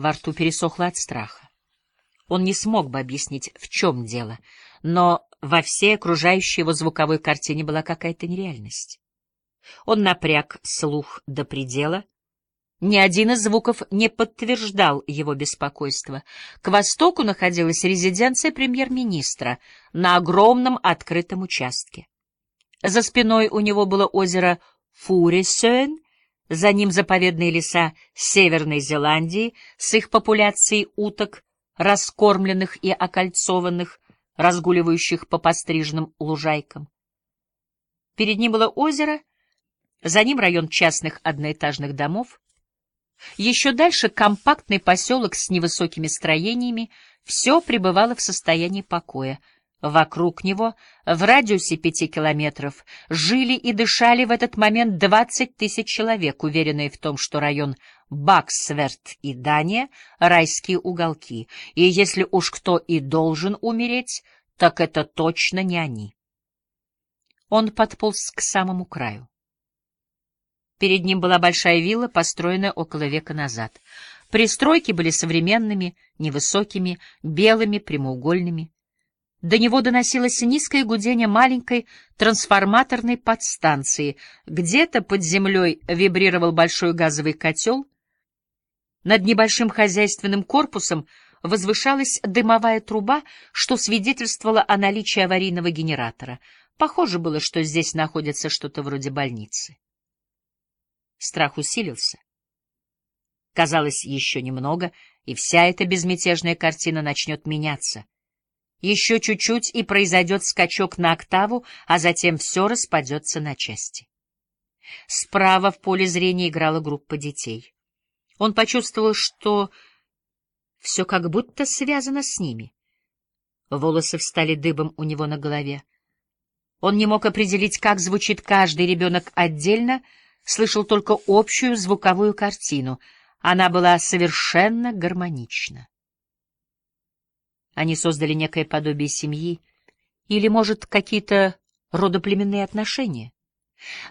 Во рту пересохло от страха. Он не смог бы объяснить, в чем дело, но во всей окружающей его звуковой картине была какая-то нереальность. Он напряг слух до предела. Ни один из звуков не подтверждал его беспокойство. К востоку находилась резиденция премьер-министра на огромном открытом участке. За спиной у него было озеро Фурисёен, за ним заповедные леса Северной Зеландии с их популяцией уток, раскормленных и окольцованных, разгуливающих по постриженным лужайкам. Перед ним было озеро, за ним район частных одноэтажных домов. Еще дальше компактный поселок с невысокими строениями, все пребывало в состоянии покоя — Вокруг него, в радиусе пяти километров, жили и дышали в этот момент двадцать тысяч человек, уверенные в том, что район Баксверт и Дания — райские уголки, и если уж кто и должен умереть, так это точно не они. Он подполз к самому краю. Перед ним была большая вилла, построенная около века назад. Пристройки были современными, невысокими, белыми, прямоугольными. До него доносилось низкое гудение маленькой трансформаторной подстанции. Где-то под землей вибрировал большой газовый котел. Над небольшим хозяйственным корпусом возвышалась дымовая труба, что свидетельствовало о наличии аварийного генератора. Похоже было, что здесь находится что-то вроде больницы. Страх усилился. Казалось, еще немного, и вся эта безмятежная картина начнет меняться — еще чуть-чуть, и произойдет скачок на октаву, а затем все распадется на части. Справа в поле зрения играла группа детей. Он почувствовал, что все как будто связано с ними. Волосы встали дыбом у него на голове. Он не мог определить, как звучит каждый ребенок отдельно, слышал только общую звуковую картину. Она была совершенно гармонична. Они создали некое подобие семьи или, может, какие-то родоплеменные отношения.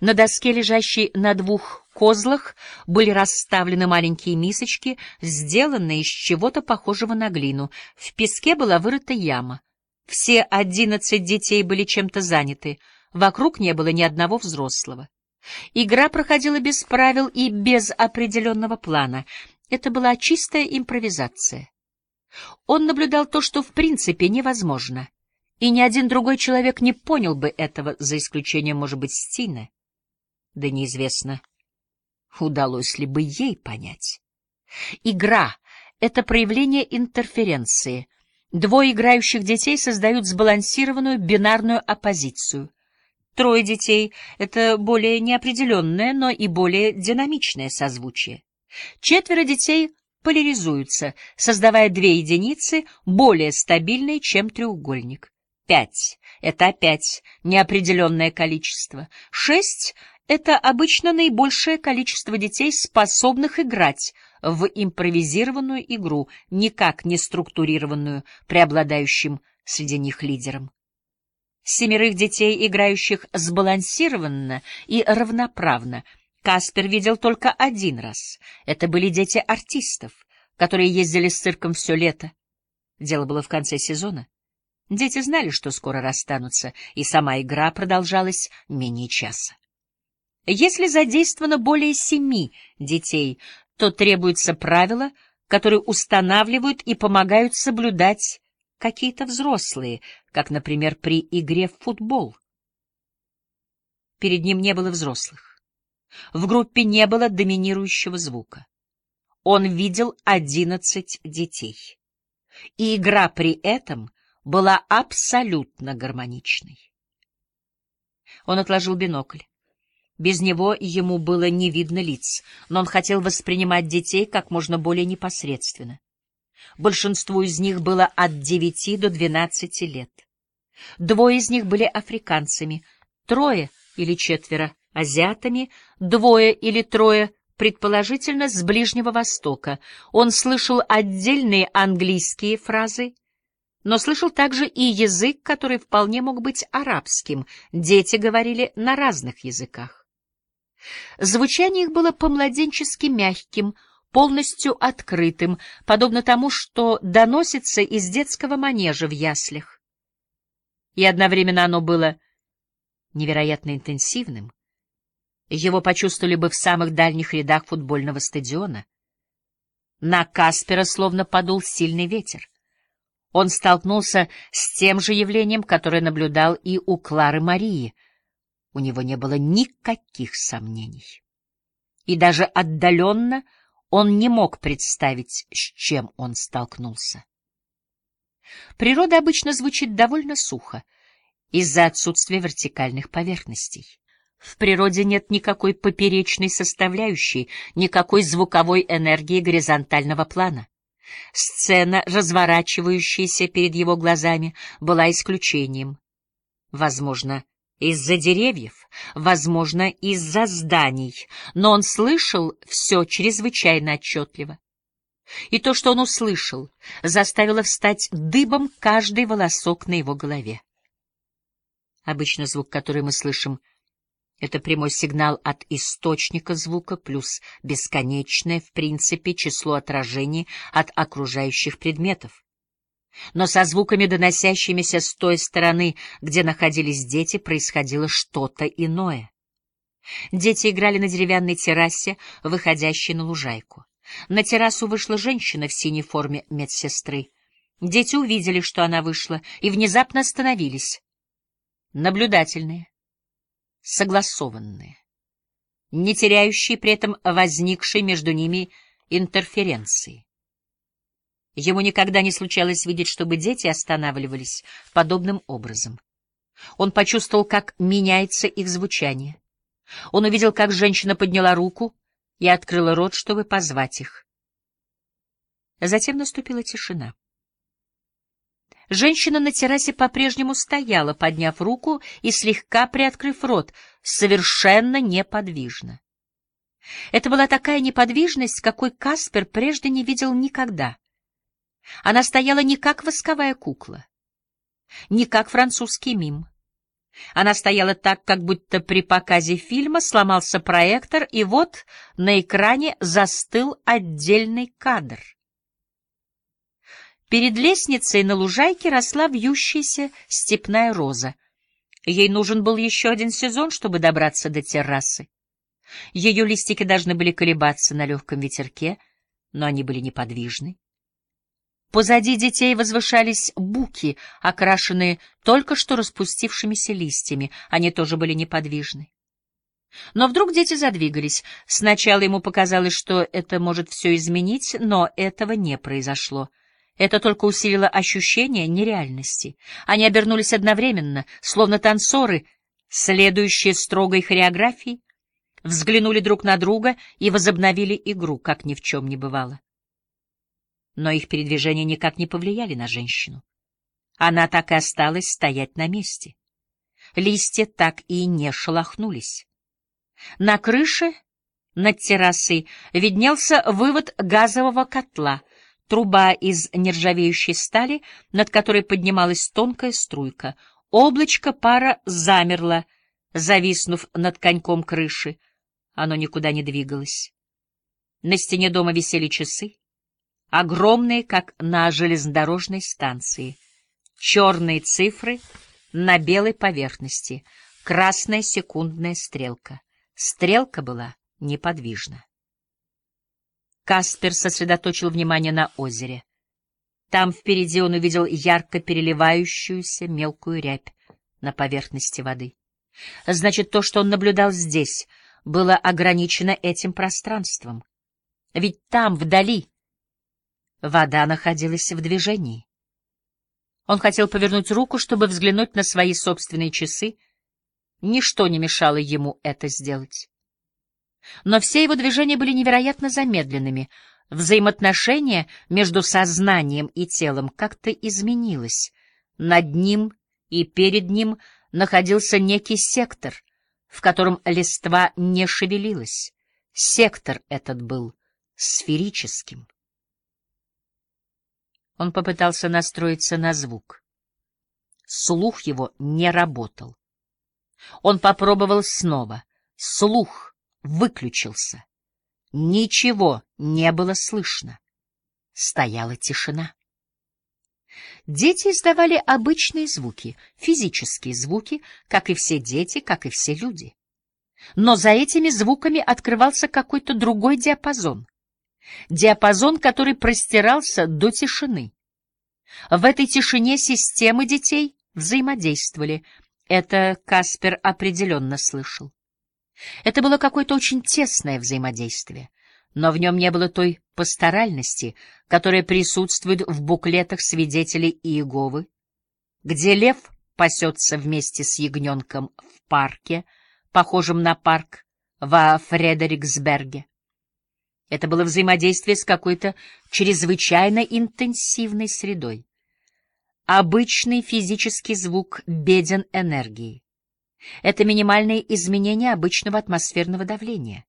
На доске, лежащей на двух козлах, были расставлены маленькие мисочки, сделанные из чего-то похожего на глину. В песке была вырыта яма. Все одиннадцать детей были чем-то заняты, вокруг не было ни одного взрослого. Игра проходила без правил и без определенного плана. Это была чистая импровизация. Он наблюдал то, что в принципе невозможно, и ни один другой человек не понял бы этого, за исключением, может быть, Стины. Да неизвестно, удалось ли бы ей понять. Игра — это проявление интерференции. Двое играющих детей создают сбалансированную бинарную оппозицию. Трое детей — это более неопределенное, но и более динамичное созвучие. Четверо детей поляризуются, создавая две единицы, более стабильные, чем треугольник. Пять — это опять неопределенное количество. Шесть — это обычно наибольшее количество детей, способных играть в импровизированную игру, никак не структурированную, преобладающим среди них лидером. Семерых детей, играющих сбалансированно и равноправно — Каспер видел только один раз. Это были дети артистов, которые ездили с цирком все лето. Дело было в конце сезона. Дети знали, что скоро расстанутся, и сама игра продолжалась менее часа. Если задействовано более семи детей, то требуются правила, которые устанавливают и помогают соблюдать какие-то взрослые, как, например, при игре в футбол. Перед ним не было взрослых. В группе не было доминирующего звука. Он видел одиннадцать детей. И игра при этом была абсолютно гармоничной. Он отложил бинокль. Без него ему было не видно лиц, но он хотел воспринимать детей как можно более непосредственно. Большинству из них было от девяти до двенадцати лет. Двое из них были африканцами, трое или четверо азиатами, двое или трое, предположительно, с Ближнего Востока. Он слышал отдельные английские фразы, но слышал также и язык, который вполне мог быть арабским. Дети говорили на разных языках. Звучание их было по-младенчески мягким, полностью открытым, подобно тому, что доносится из детского манежа в яслях. И одновременно оно было невероятно интенсивным. Его почувствовали бы в самых дальних рядах футбольного стадиона. На Каспера словно подул сильный ветер. Он столкнулся с тем же явлением, которое наблюдал и у Клары Марии. У него не было никаких сомнений. И даже отдаленно он не мог представить, с чем он столкнулся. Природа обычно звучит довольно сухо из-за отсутствия вертикальных поверхностей. В природе нет никакой поперечной составляющей, никакой звуковой энергии горизонтального плана. Сцена, разворачивающаяся перед его глазами, была исключением. Возможно, из-за деревьев, возможно, из-за зданий, но он слышал все чрезвычайно отчетливо. И то, что он услышал, заставило встать дыбом каждый волосок на его голове. Обычно звук, который мы слышим, — это прямой сигнал от источника звука плюс бесконечное, в принципе, число отражений от окружающих предметов. Но со звуками, доносящимися с той стороны, где находились дети, происходило что-то иное. Дети играли на деревянной террасе, выходящей на лужайку. На террасу вышла женщина в синей форме медсестры. Дети увидели, что она вышла, и внезапно остановились наблюдательные, согласованные, не теряющие при этом возникшей между ними интерференции. Ему никогда не случалось видеть, чтобы дети останавливались подобным образом. Он почувствовал, как меняется их звучание. Он увидел, как женщина подняла руку и открыла рот, чтобы позвать их. Затем наступила тишина. Женщина на террасе по-прежнему стояла, подняв руку и слегка приоткрыв рот, совершенно неподвижно. Это была такая неподвижность, какой Каспер прежде не видел никогда. Она стояла не как восковая кукла, не как французский мим. Она стояла так, как будто при показе фильма сломался проектор, и вот на экране застыл отдельный кадр. Перед лестницей на лужайке росла вьющаяся степная роза. Ей нужен был еще один сезон, чтобы добраться до террасы. Ее листики должны были колебаться на легком ветерке, но они были неподвижны. Позади детей возвышались буки, окрашенные только что распустившимися листьями. Они тоже были неподвижны. Но вдруг дети задвигались. Сначала ему показалось, что это может все изменить, но этого не произошло. Это только усилило ощущение нереальности. Они обернулись одновременно, словно танцоры, следующие строгой хореографии, взглянули друг на друга и возобновили игру, как ни в чем не бывало. Но их передвижения никак не повлияли на женщину. Она так и осталась стоять на месте. Листья так и не шелохнулись. На крыше над террасой виднелся вывод газового котла — труба из нержавеющей стали, над которой поднималась тонкая струйка. Облачко пара замерло, зависнув над коньком крыши. Оно никуда не двигалось. На стене дома висели часы, огромные, как на железнодорожной станции. Черные цифры на белой поверхности, красная секундная стрелка. Стрелка была неподвижна. Каспер сосредоточил внимание на озере. Там впереди он увидел ярко переливающуюся мелкую рябь на поверхности воды. Значит, то, что он наблюдал здесь, было ограничено этим пространством. Ведь там, вдали, вода находилась в движении. Он хотел повернуть руку, чтобы взглянуть на свои собственные часы. Ничто не мешало ему это сделать. Но все его движения были невероятно замедленными. Взаимоотношение между сознанием и телом как-то изменилось. Над ним и перед ним находился некий сектор, в котором листва не шевелилась. Сектор этот был сферическим. Он попытался настроиться на звук. Слух его не работал. Он попробовал снова. Слух выключился. Ничего не было слышно. Стояла тишина. Дети издавали обычные звуки, физические звуки, как и все дети, как и все люди. Но за этими звуками открывался какой-то другой диапазон. Диапазон, который простирался до тишины. В этой тишине системы детей взаимодействовали. Это Каспер определенно слышал. Это было какое-то очень тесное взаимодействие, но в нем не было той пасторальности, которая присутствует в буклетах свидетелей Иеговы, где лев пасется вместе с ягненком в парке, похожем на парк во Фредериксберге. Это было взаимодействие с какой-то чрезвычайно интенсивной средой. Обычный физический звук беден энергии. Это минимальные изменения обычного атмосферного давления.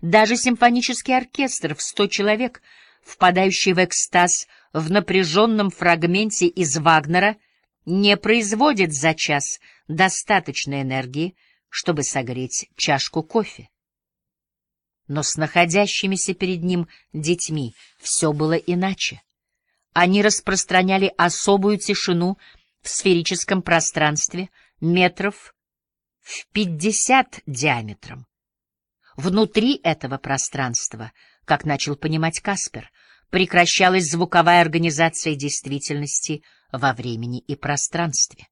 Даже симфонический оркестр в сто человек, впадающий в экстаз в напряженном фрагменте из Вагнера, не производит за час достаточной энергии, чтобы согреть чашку кофе. Но с находящимися перед ним детьми все было иначе. Они распространяли особую тишину в сферическом пространстве метров в пятьдесят диаметром. Внутри этого пространства, как начал понимать Каспер, прекращалась звуковая организация действительности во времени и пространстве.